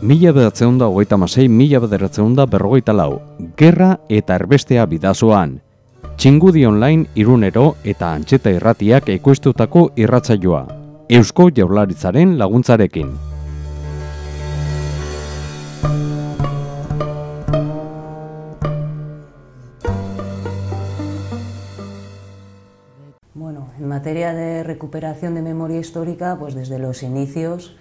Mila bederatzen da hogeita masei, mila bederatzen da berrogeita lau. Gerra eta erbestea bidazoan. Txingudi online irunero eta antxeta irratiak ekoiztutako irratzaioa. Eusko jaularitzaren laguntzarekin. Bueno, en materia de recuperación de memoria histórica, pues desde los inicios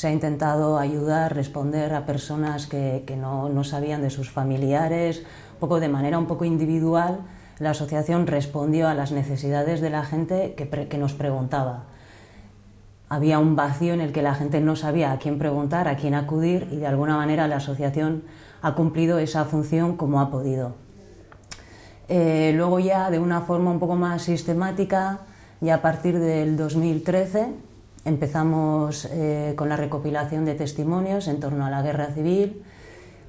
se ha intentado ayudar, responder a personas que, no, sabían de sus familiares, un poco de manera un poco individual. La asociación respondió a las necesidades de la gente que nos preguntaba. Había un vacío en el que la gente no sabía a quién preguntar, a quién acudir y de alguna manera la asociación ha cumplido esa función como ha podido. Eh, luego ya de una forma un poco más sistemática, ya a partir del 2013 empezamos eh, con la recopilación de testimonios en torno a la guerra civil,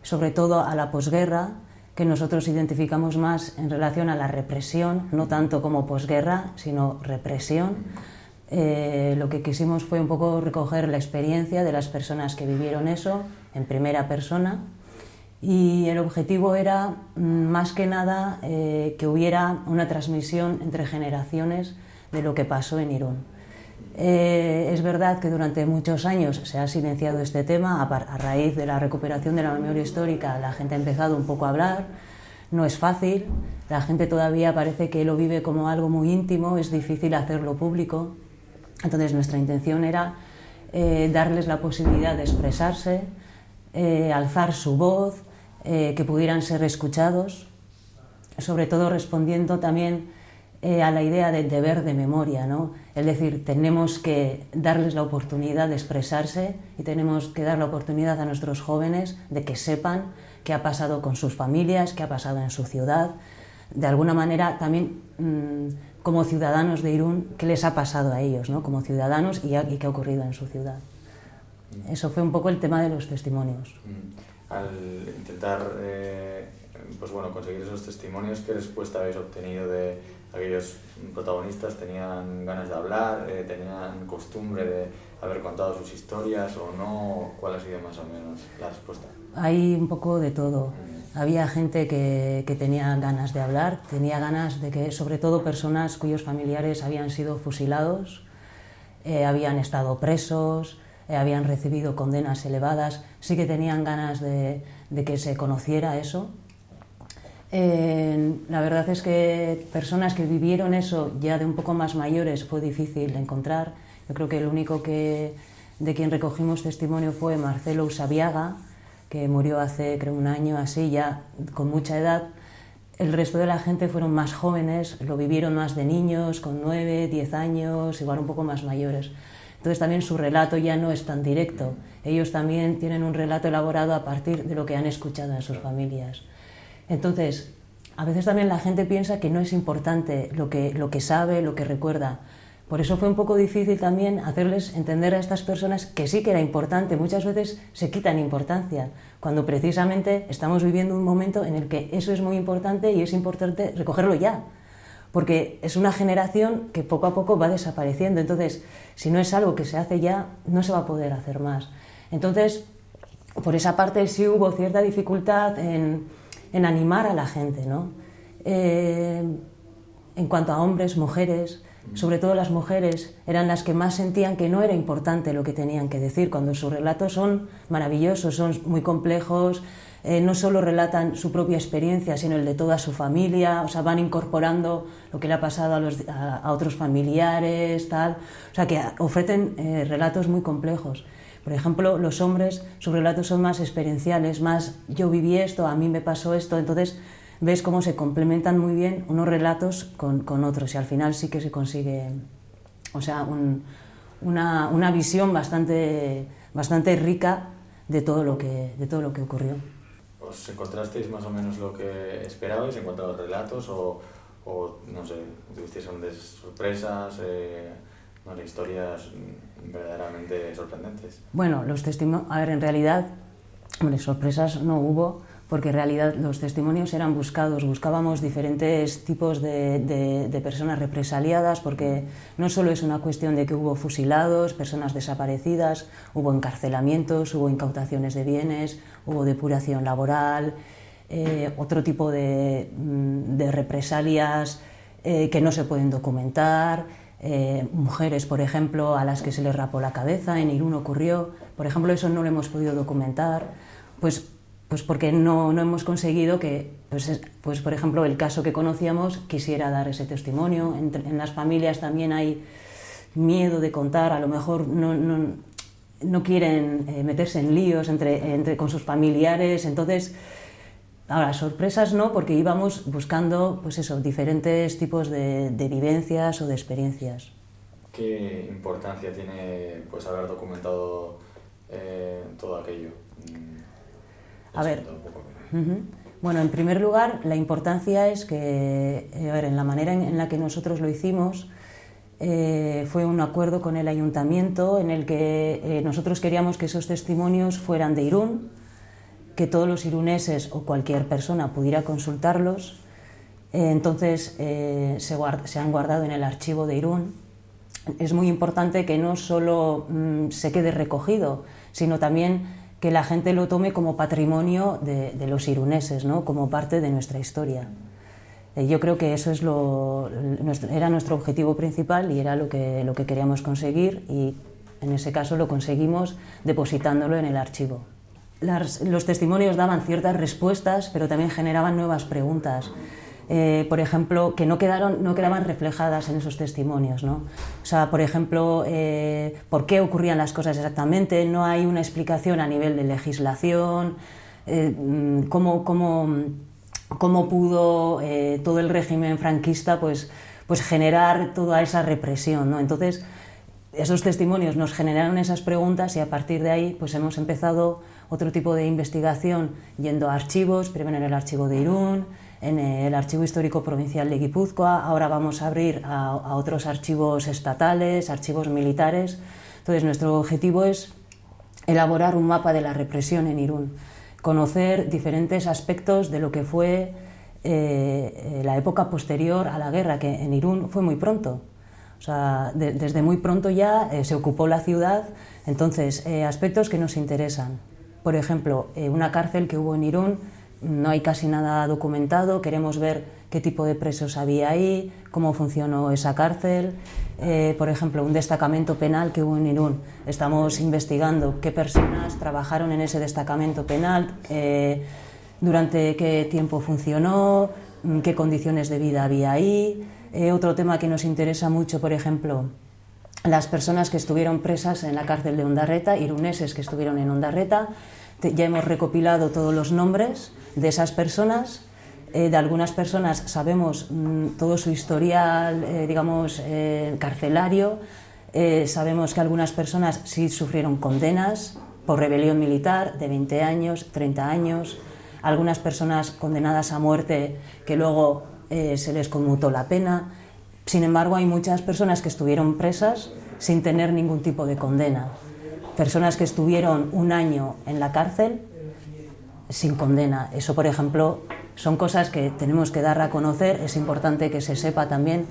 sobre todo a la posguerra, que nosotros identificamos más en relación a la represión, no tanto como posguerra, sino represión. Eh, lo que quisimos fue un poco recoger la experiencia de las personas que vivieron eso en primera persona y el objetivo era mm, más que nada eh, que hubiera una transmisión entre generaciones de lo que pasó en Irún. Eh, es verdad que durante muchos años se ha silenciado este tema, a, raíz de la recuperación de la memoria histórica la gente ha empezado un poco a hablar, no es fácil, la gente todavía parece que lo vive como algo muy íntimo, es difícil hacerlo público, entonces nuestra intención era eh, darles la posibilidad de expresarse, eh, alzar su voz, que pudieran ser escuchados, sobre todo respondiendo también eh, a la idea del deber de memoria, ¿no? Es decir, tenemos que darles la oportunidad de expresarse y tenemos que dar la oportunidad a nuestros jóvenes de que sepan qué ha pasado con sus familias, qué ha pasado en su ciudad, de alguna manera también mmm, como ciudadanos de Irún, qué les ha pasado a ellos, ¿no? Como ciudadanos y, y qué ha ocurrido en su ciudad. Eso fue un poco el tema de los testimonios. Mm al intentar eh, pues bueno, conseguir esos testimonios, ¿qué respuesta habéis obtenido de aquellos protagonistas? ¿Tenían ganas de hablar? Eh, ¿Tenían costumbre de haber contado sus historias o no? ¿Cuál ha sido más o menos la respuesta? Hay un poco de todo. Mm. Había gente que, que, tenía ganas de hablar, tenía ganas de que, sobre todo personas cuyos familiares habían sido fusilados, eh, habían estado presos, eh, habían recibido condenas elevadas, sí que tenían ganas de, de que se conociera eso. Eh, la verdad es que personas que vivieron eso ya de un poco más mayores fue difícil encontrar. Yo creo que el único que, de quien recogimos testimonio fue Marcelo Usabiaga, que murió hace creo un año así, ya con mucha edad. El resto de la gente fueron más jóvenes, lo vivieron más de niños, con 9, 10 años, igual un poco más mayores. Entonces también su relato ya no es tan directo. Ellos también tienen un relato elaborado a partir de lo que han escuchado en sus familias. Entonces, a veces también la gente piensa que no es importante lo que, lo que sabe, lo que recuerda. Por eso fue un poco difícil también hacerles entender a estas personas que sí que era importante. Muchas veces se quitan importancia, cuando precisamente estamos viviendo un momento en el que eso es muy importante y es importante recogerlo ya porque es una generación que poco a poco va desapareciendo. Entonces, si no es algo que se hace ya, no se va a poder hacer más. Entonces, por esa parte sí hubo cierta dificultad en, en animar a la gente, ¿no? Eh, en cuanto a hombres, mujeres, sobre todo las mujeres, eran las que más sentían que no era importante lo que tenían que decir, cuando sus relatos son maravillosos, son muy complejos, eh, no solo relatan su propia experiencia, sino el de toda su familia, o sea, van incorporando lo que le ha pasado a, otros familiares, tal, o sea, que ofrecen eh, relatos muy complejos. Por ejemplo, los hombres, sus relatos son más experienciales, más yo viví esto, a mí me pasó esto, entonces ves cómo se complementan muy bien unos relatos con, con otros y al final sí que se consigue, o sea, un, una, una visión bastante, bastante rica de todo lo que, de todo lo que ocurrió. ¿Os encontrasteis más o menos lo que esperabais en cuanto a los relatos o, o no sé, tuvisteis sorpresas, eh, no sé, historias verdaderamente sorprendentes? Bueno, los testimonios, a ver, en realidad, hombre, sorpresas no hubo porque en realidad los testimonios eran buscados, buscábamos diferentes tipos de, personas represaliadas, porque no solo es una cuestión de que hubo fusilados, personas desaparecidas, hubo encarcelamientos, hubo incautaciones de bienes, hubo depuración laboral, eh, otro tipo de, mm, represalias eh, que no se pueden documentar, eh, mujeres, por ejemplo, a las que se les rapó la cabeza, en Irún ocurrió, por ejemplo, eso no lo hemos podido documentar, pues pues porque no, no hemos conseguido que, pues, pues, por ejemplo, el caso que conocíamos quisiera dar ese testimonio. En, las familias también hay miedo de contar, a lo mejor no, no, no quieren eh, meterse en líos entre, entre, con sus familiares, entonces... Ahora, sorpresas no, porque íbamos buscando pues eso, diferentes tipos de, de vivencias o de experiencias. ¿Qué importancia tiene pues, haber documentado eh, todo aquello? A ver, bueno, en primer lugar, la importancia es que, eh, a ver, en la manera en, la que nosotros lo hicimos, eh, fue un acuerdo con el ayuntamiento en el que eh, nosotros queríamos que esos testimonios fueran de Irún, que todos los iruneses o cualquier persona pudiera consultarlos. entonces se, se, han guardado en el archivo de Irún. Es muy importante que no solo mm, se quede recogido, sino también que la gente lo tome como patrimonio de, los iruneses, ¿no? como parte de nuestra historia. Eh, yo creo que eso es lo, era nuestro objetivo principal y era lo que, lo que queríamos conseguir y en ese caso lo conseguimos depositándolo en el archivo. Los testimonios daban ciertas respuestas, pero también generaban nuevas preguntas. Eh, por ejemplo, que no, quedaron, no quedaban reflejadas en esos testimonios. ¿no? O sea, por ejemplo, eh, por qué ocurrían las cosas exactamente, no hay una explicación a nivel de legislación, eh, mm, cómo, cómo, cómo, pudo todo el régimen franquista pues, pues generar toda esa represión. ¿no? Entonces, esos testimonios nos generaron esas preguntas y a partir de ahí pues hemos empezado otro tipo de investigación yendo a archivos, primero en el archivo de Irún, en el Archivo Histórico Provincial de Guipúzcoa, ahora vamos a abrir a, otros archivos estatales, archivos militares. Entonces, nuestro objetivo es elaborar un mapa de la represión en Irún, conocer diferentes aspectos de lo que fue eh, la época posterior a la guerra, que en Irún fue muy pronto. O sea, desde muy pronto ya eh, se ocupó la ciudad, entonces, eh, aspectos que nos interesan. Por ejemplo, una cárcel que hubo en Irún no hay casi nada documentado, queremos ver qué tipo de presos había ahí, cómo funcionó esa cárcel. Eh, por ejemplo, un destacamento penal que hubo en Irún. Estamos investigando qué personas trabajaron en ese destacamento penal, eh, durante qué tiempo funcionó, mm, qué condiciones de vida había ahí. Eh, otro tema que nos interesa mucho, por ejemplo, las personas que estuvieron presas en la cárcel de Ondarreta, iruneses que estuvieron en Ondarreta. Ya hemos recopilado todos los nombres de esas personas. Eh, de algunas personas sabemos mm, todo su historial, eh, digamos, eh, carcelario. sabemos que algunas personas sí sufrieron condenas por rebelión militar de 20 años, 30 años. Algunas personas condenadas a muerte que luego se les conmutó la pena. Sin embargo, hay muchas personas que estuvieron presas sin tener ningún tipo de condena. Personas que estuvieron un año en la cárcel sin condena. Eso, por ejemplo, son cosas que tenemos que dar a conocer. Es importante que se sepa también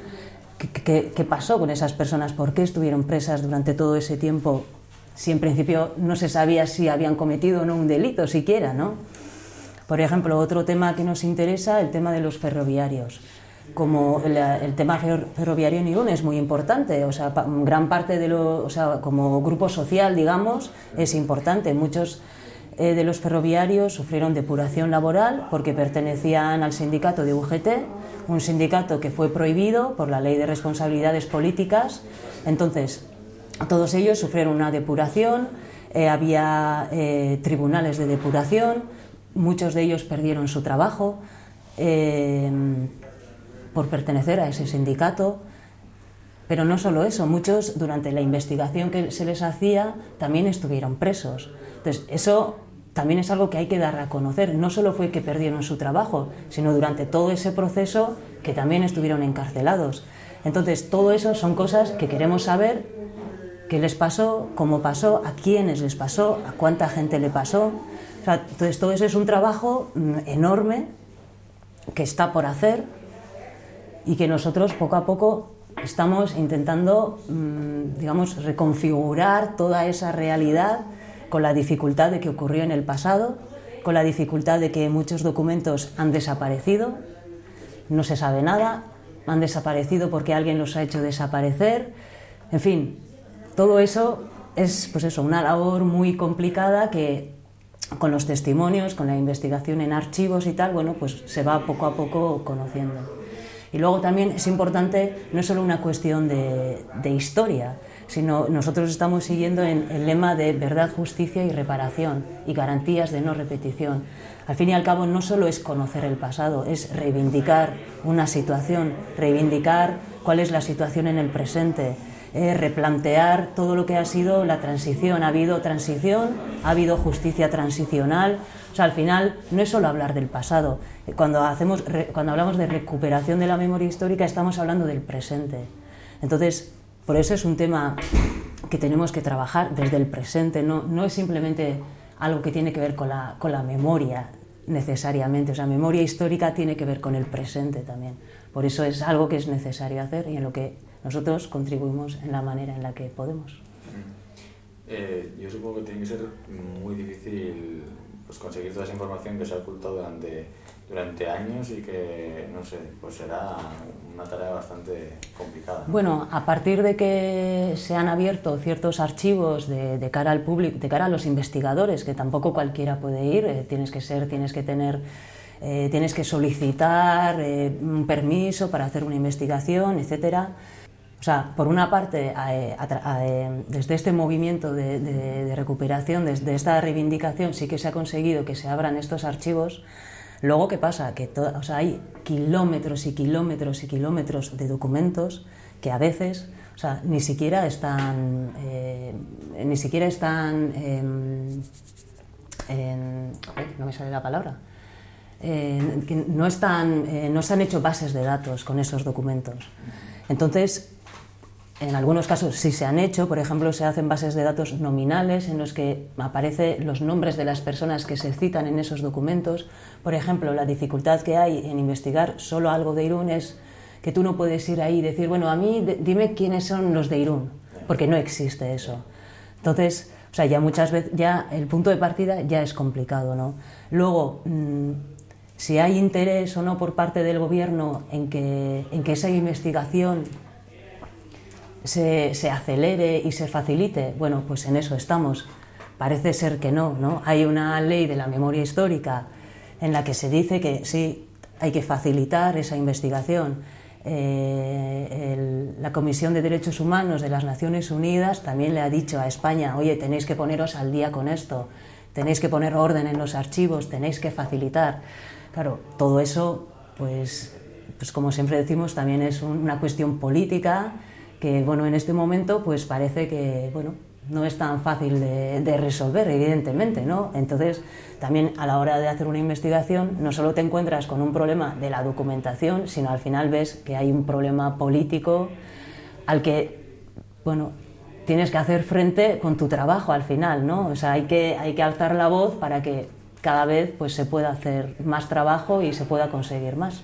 qué, pasó con esas personas, por qué estuvieron presas durante todo ese tiempo, si en principio no se sabía si habían cometido o no un delito siquiera, ¿no? Por ejemplo, otro tema que nos interesa, el tema de los ferroviarios. Como el, tema ferroviario en Irún es muy importante, o sea, gran parte de lo, o sea, como grupo social, digamos, es importante. Muchos eh, de los ferroviarios sufrieron depuración laboral porque pertenecían al sindicato de UGT, un sindicato que fue prohibido por la ley de responsabilidades políticas. Entonces, todos ellos sufrieron una depuración, eh, había eh, tribunales de depuración, muchos de ellos perdieron su trabajo por pertenecer a ese sindicato. Pero no solo eso, muchos durante la investigación que se les hacía también estuvieron presos. Entonces, eso también es algo que hay que dar a conocer. No solo fue que perdieron su trabajo, sino durante todo ese proceso que también estuvieron encarcelados. Entonces, todo eso son cosas que queremos saber qué les pasó, cómo pasó, a quiénes les pasó, a cuánta gente le pasó. Entonces, todo eso es un trabajo mm, enorme que está por hacer y que nosotros poco a poco estamos intentando, mm, digamos, reconfigurar toda esa realidad con la dificultad de que ocurrió en el pasado, con la dificultad de que muchos documentos han desaparecido, no se sabe nada, han desaparecido porque alguien los ha hecho desaparecer, en fin, todo eso es pues eso, una labor muy complicada que con los testimonios, con la investigación en archivos y tal, bueno, pues se va poco a poco conociendo. Y luego también es importante, no es solo una cuestión de, historia, sino nosotros estamos siguiendo en el lema de verdad, justicia y reparación y garantías de no repetición. Al fin y al cabo no solo es conocer el pasado, es reivindicar una situación, reivindicar cuál es la situación en el presente, eh, replantear todo lo que ha sido la transición. Ha habido transición, ha habido justicia transicional. O sea, al final no es solo hablar del pasado. Cuando, hacemos, cuando hablamos de recuperación de la memoria histórica estamos hablando del presente. Entonces, por eso es un tema que tenemos que trabajar desde el presente. No, no es simplemente algo que tiene que ver con la, con la memoria necesariamente. O sea, memoria histórica tiene que ver con el presente también. Por eso es algo que es necesario hacer y en lo que nosotros contribuimos en la manera en la que podemos. Eh, yo supongo que tiene que ser muy difícil pues, conseguir toda esa información que se ha ocultado durante, durante años y que, no sé, pues será una tarea bastante complicada. Bueno, a partir de que se han abierto ciertos archivos de, de, cara al público, de cara a los investigadores, que tampoco cualquiera puede ir, eh, tienes que ser, tienes que tener eh, tienes que solicitar un permiso para hacer una investigación, etcétera. O sea, por una parte, eh, desde este movimiento de, recuperación, desde esta reivindicación, sí que se ha conseguido que se abran estos archivos. Luego, ¿qué pasa? Que hay kilómetros y kilómetros y kilómetros de documentos que a veces o sea, ni siquiera están, eh, ni siquiera están, en, no me sale la palabra, no, están, eh, no se han hecho bases de datos con esos documentos. Entonces, en algunos casos sí se han hecho, por ejemplo, se hacen bases de datos nominales en los que aparecen los nombres de las personas que se citan en esos documentos. Por ejemplo, la dificultad que hay en investigar solo algo de Irún es que tú no puedes ir ahí y decir, bueno, a mí dime quiénes son los de Irún, porque no existe eso. Entonces, o sea, ya muchas veces, ya el punto de partida ya es complicado, ¿no? Luego, mm, si hay interés o no por parte del gobierno en que, en que esa investigación se, se, acelere y se facilite? Bueno, pues en eso estamos. Parece ser que no, ¿no? Hay una ley de la memoria histórica en la que se dice que sí, hay que facilitar esa investigación. Eh, la Comisión de Derechos Humanos de las Naciones Unidas también le ha dicho a España, oye, tenéis que poneros al día con esto, tenéis que poner orden en los archivos, tenéis que facilitar. Claro, todo eso, pues, pues como siempre decimos, también es una cuestión política que bueno, en este momento pues parece que bueno, no es tan fácil de, resolver, evidentemente, ¿no? Entonces, también a la hora de hacer una investigación, no solo te encuentras con un problema de la documentación, sino al final ves que hay un problema político al que, bueno, tienes que hacer frente con tu trabajo al final, ¿no? O sea, hay que, hay que alzar la voz para que cada vez pues, se pueda hacer más trabajo y se pueda conseguir más.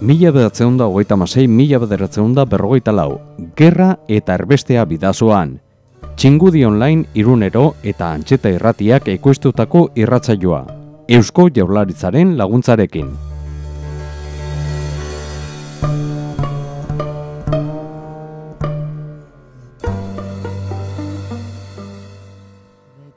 Mila bederatzen da hogeita masei, mila bederatzen da berrogeita lau. Gerra eta erbestea bidazoan. Txingudi online irunero eta antxeta irratiak ekoiztutako irratzaioa. Eusko jaularitzaren laguntzarekin.